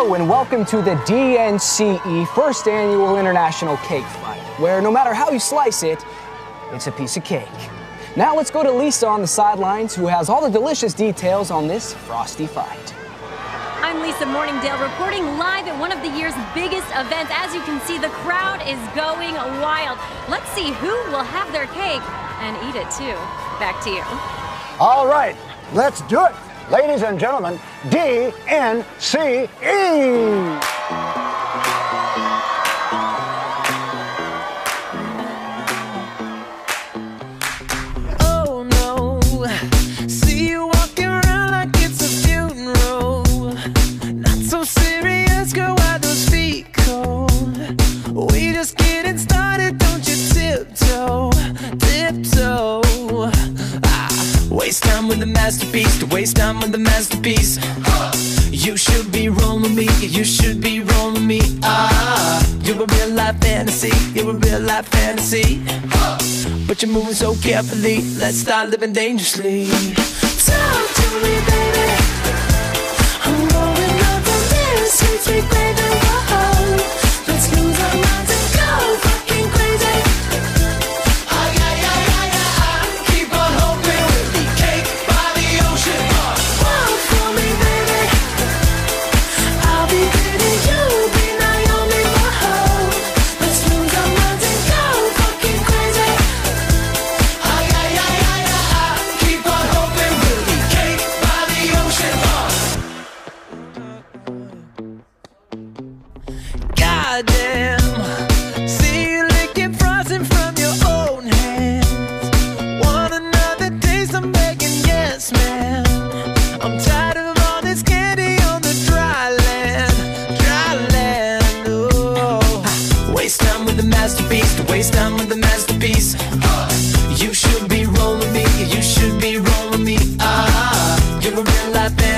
Hello and welcome to the DNCE First Annual International Cake Fight, where no matter how you slice it, it's a piece of cake. Now let's go to Lisa on the sidelines, who has all the delicious details on this frosty fight. I'm Lisa Morningdale reporting live at one of the year's biggest events. As you can see, the crowd is going wild. Let's see who will have their cake and eat it too. Back to you. All right, let's do it. Ladies and gentlemen, DNCE. Waste time with the masterpiece. You should be rolling me, you should be rolling me. Ah, you're a real life fantasy, you're a real life fantasy. But you're moving so carefully. Let's start living dangerously. Talk to me, baby. See you licking frozen from your own hands. Wanna taste I'm making, yes, man. I'm tired of all this candy on the dry land, dry land Waste time with the masterpiece, waste time with the masterpiece. You should be rolling me. You should be rolling me. Ah, you're a real life fantasy.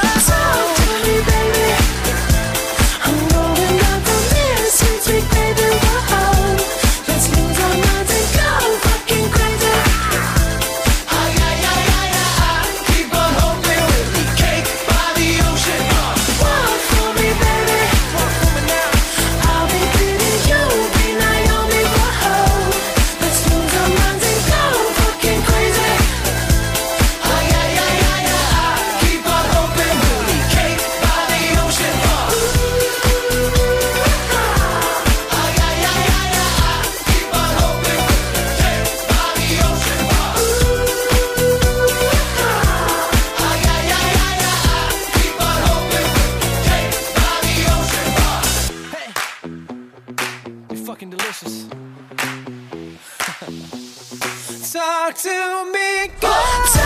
fucking delicious. Talk to me, girl.